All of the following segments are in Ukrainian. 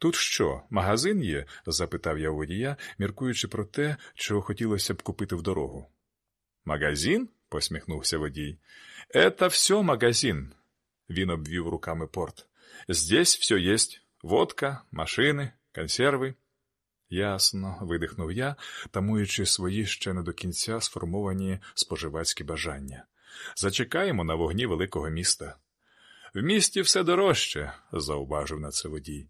Тут що, магазин є? запитав я у водія, міркуючи про те, чого хотілося б купити в дорогу. Магазин? посміхнувся водій. Это все магазин. Він обвів руками порт. Здесь все есть. Водка, машини, консерви. Ясно, видихнув я, тамуючи свої ще не до кінця сформовані споживацькі бажання. Зачекаємо на вогні великого міста. В місті все дорожче, зауважив на це водій.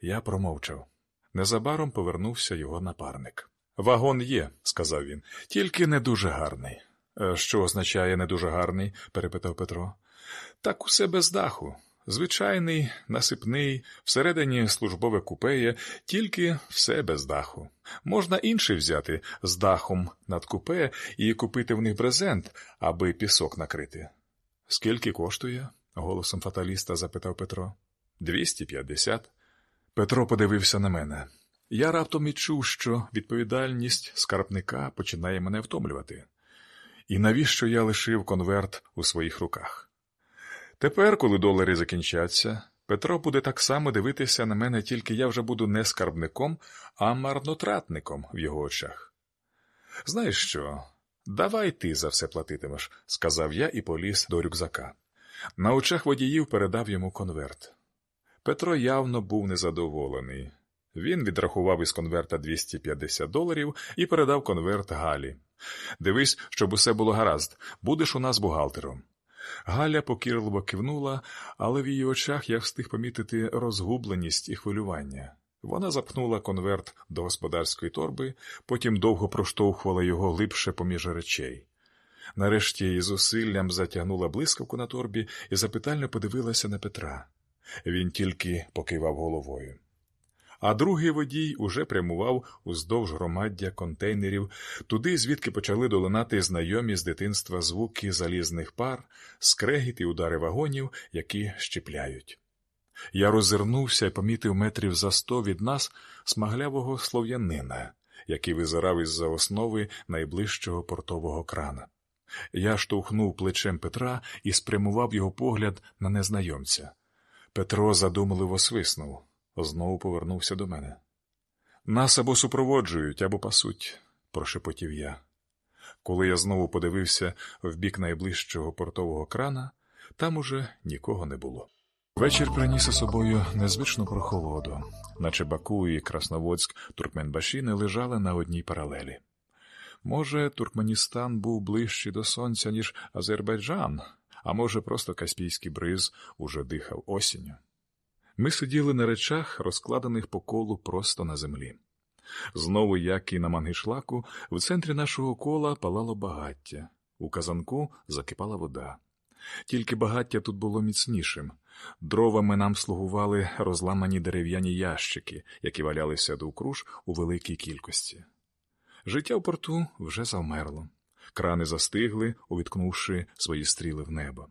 Я промовчав. Незабаром повернувся його напарник. Вагон є, сказав він, тільки не дуже гарний. «Е, що означає не дуже гарний? перепитав Петро. Так усе без даху. Звичайний, насипний, всередині службове купеє, тільки все без даху. Можна інший взяти з дахом над купе і купити в них брезент, аби пісок накрити. Скільки коштує? голосом фаталіста запитав Петро. Двісті п'ятдесят. Петро подивився на мене. Я раптом відчув, що відповідальність скарбника починає мене втомлювати. І навіщо я лишив конверт у своїх руках? Тепер, коли долари закінчаться, Петро буде так само дивитися на мене, тільки я вже буду не скарбником, а марнотратником в його очах. Знаєш що? Давай ти за все платитимеш, сказав я і поліз до рюкзака. На очах водіїв передав йому конверт. Петро явно був незадоволений. Він відрахував із конверта 250 доларів і передав конверт Галі. Дивись, щоб усе було гаразд, будеш у нас бухгалтером. Галя покірливо кивнула, але в її очах я встиг помітити розгубленість і хвилювання. Вона запхнула конверт до господарської торби, потім довго проштовхувала його глибше поміж речей. Нарешті її зусиллям затягнула блискавку на торбі і запитально подивилася на Петра. Він тільки покивав головою. А другий водій уже прямував уздовж громаддя контейнерів, туди, звідки почали долинати знайомі з дитинства звуки залізних пар, скрегіт і удари вагонів, які щепляють. Я роззирнувся і помітив метрів за сто від нас смаглявого слов'янина, який визирав із за основи найближчого портового крана. Я штовхнув плечем Петра і спрямував його погляд на незнайомця. Петро задумливо свиснув, знову повернувся до мене. Нас або супроводжують, або пасуть, прошепотів я. Коли я знову подивився в бік найближчого портового крана, там уже нікого не було. Вечір приніс із собою незвичну прохолоду, наче Баку і Красноводськ Туркменбашіни лежали на одній паралелі. Може, Туркменістан був ближчий до сонця, ніж Азербайджан, а може, просто Каспійський бриз уже дихав осінню. Ми сиділи на речах, розкладених по колу просто на землі. Знову, як і на мангишлаку, в центрі нашого кола палало багаття, у казанку закипала вода. Тільки багаття тут було міцнішим. Дровами нам слугували розламані дерев'яні ящики, які валялися довкруж у великій кількості. Життя в порту вже завмерло. Крани застигли, увіткнувши свої стріли в небо.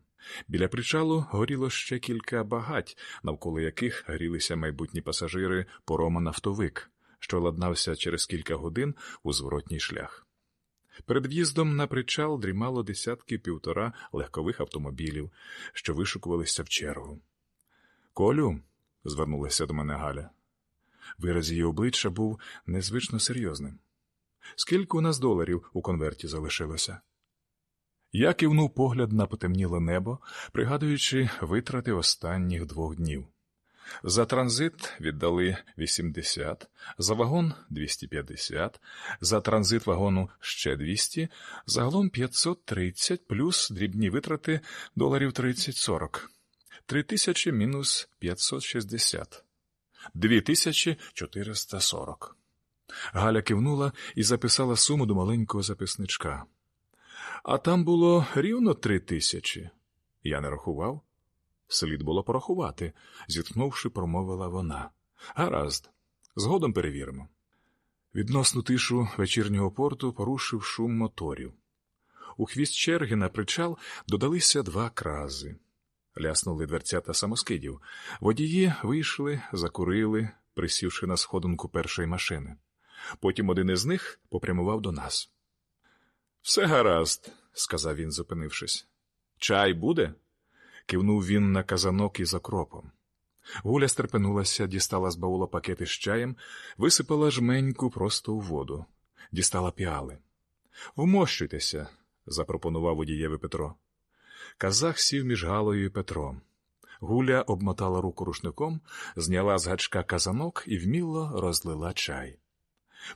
Біля причалу горіло ще кілька багать, навколо яких грілися майбутні пасажири порома нафтовик, що ладнався через кілька годин у зворотній шлях. Перед в'їздом на причал дрімало десятки півтора легкових автомобілів, що вишукувалися в чергу. Колю, звернулася до мене Галя. Вираз її обличчя був незвично серйозним. Скільки у нас доларів у конверті залишилося? Я кивнув погляд на потемніле небо, пригадуючи витрати останніх двох днів. За транзит віддали 80, за вагон 250, за транзит вагону ще 200, загалом 530 плюс дрібні витрати доларів 30-40. 3000 мінус 560. 2440. Галя кивнула і записала суму до маленького записничка. А там було рівно три тисячі. Я не рахував. Слід було порахувати, зітхнувши, промовила вона. Гаразд, згодом перевіримо. Відносну тишу вечірнього порту порушив шум моторів. У хвіст черги на причал додалися два крази. Ляснули дверцята самоскидів. Водії вийшли, закурили, присівши на сходинку першої машини. Потім один із них попрямував до нас. Все гаразд, сказав він, зупинившись. Чай буде? кивнув він на казанок із окропом. Гуля стерпенулася, дістала з баула пакети з чаєм, висипала жменьку просто у воду, дістала піали. Вмощуйтеся, запропонував водієві Петро. Казах сів між Галою і Петром. Гуля обмотала руку рушником, зняла з гачка казанок і вміло розлила чай.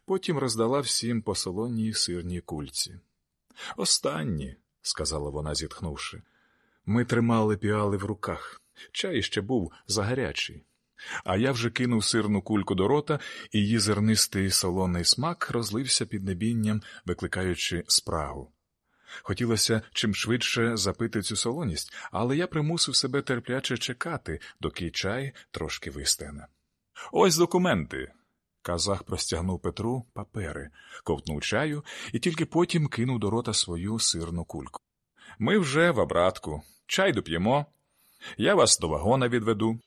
Потім роздала всім по солоній сирній кульці. Останні, сказала вона, зітхнувши. Ми тримали піали в руках. Чай ще був загарячий. А я вже кинув сирну кульку до рота, і її зернистий солоний смак розлився під небінням, викликаючи спрагу. Хотілося чим швидше запити цю солоність, але я примусив себе терпляче чекати, доки чай трошки вистигне. Ось документи. Казах простягнув Петру папери, ковтнув чаю і тільки потім кинув до рота свою сирну кульку. Ми вже в обратку. Чай доп'ємо. Я вас до вагона відведу.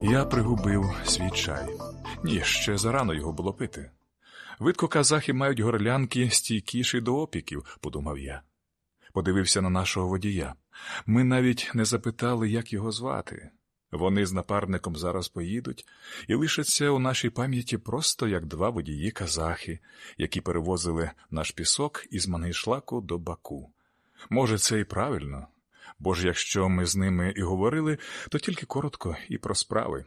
Я пригубив свій чай. Ні, ще зарано його було пити. Видко казахи мають горлянки стійкіші до опіків, подумав я. Подивився на нашого водія. Ми навіть не запитали, як його звати. Вони з напарником зараз поїдуть і лишаться у нашій пам'яті просто як два водії казахи, які перевозили наш пісок із Мангейшлаку до Баку. Може, це і правильно, бо ж якщо ми з ними і говорили, то тільки коротко і про справи.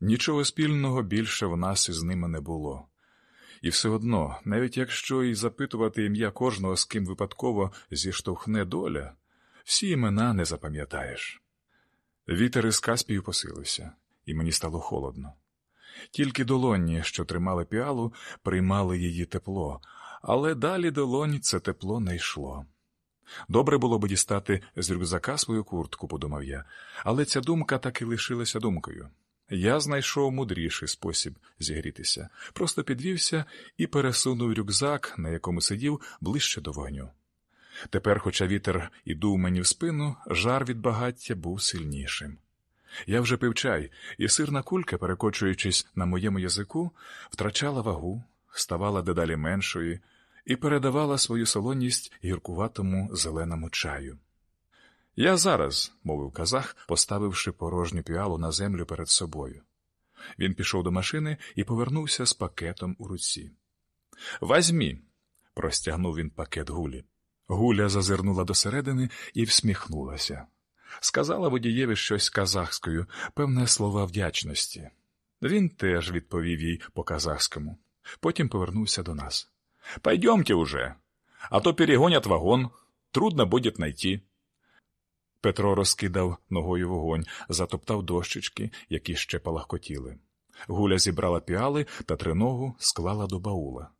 Нічого спільного більше в нас із ними не було. І все одно, навіть якщо і запитувати ім'я кожного, з ким випадково зіштовхне доля, всі імена не запам'ятаєш. Вітер із Каспію посилився, і мені стало холодно. Тільки долоні, що тримали піалу, приймали її тепло, але далі долонь це тепло не йшло. Добре було б дістати з рюкзака свою куртку, подумав я, але ця думка так і лишилася думкою. Я знайшов мудріший спосіб зігрітися, просто підвівся і пересунув рюкзак, на якому сидів, ближче до вогню. Тепер, хоча вітер і дув мені в спину, жар від багаття був сильнішим. Я вже пив чай, і сирна кулька, перекочуючись на моєму язику, втрачала вагу, ставала дедалі меншою і передавала свою солоність гіркуватому зеленому чаю. Я зараз, мовив казах, поставивши порожню піалу на землю перед собою. Він пішов до машини і повернувся з пакетом у руці. Вазьмі, простягнув він пакет гулі. Гуля зазирнула досередини і всміхнулася. Сказала водієві щось казахською, певне слова вдячності. Він теж відповів їй по казахському. Потім повернувся до нас. Пойдемте уже, а то перегонять вагон, трудно буде найти. Петро розкидав ногою вогонь, затоптав дощечки, які ще палахкотіли. Гуля зібрала піали та триногу склала до баула.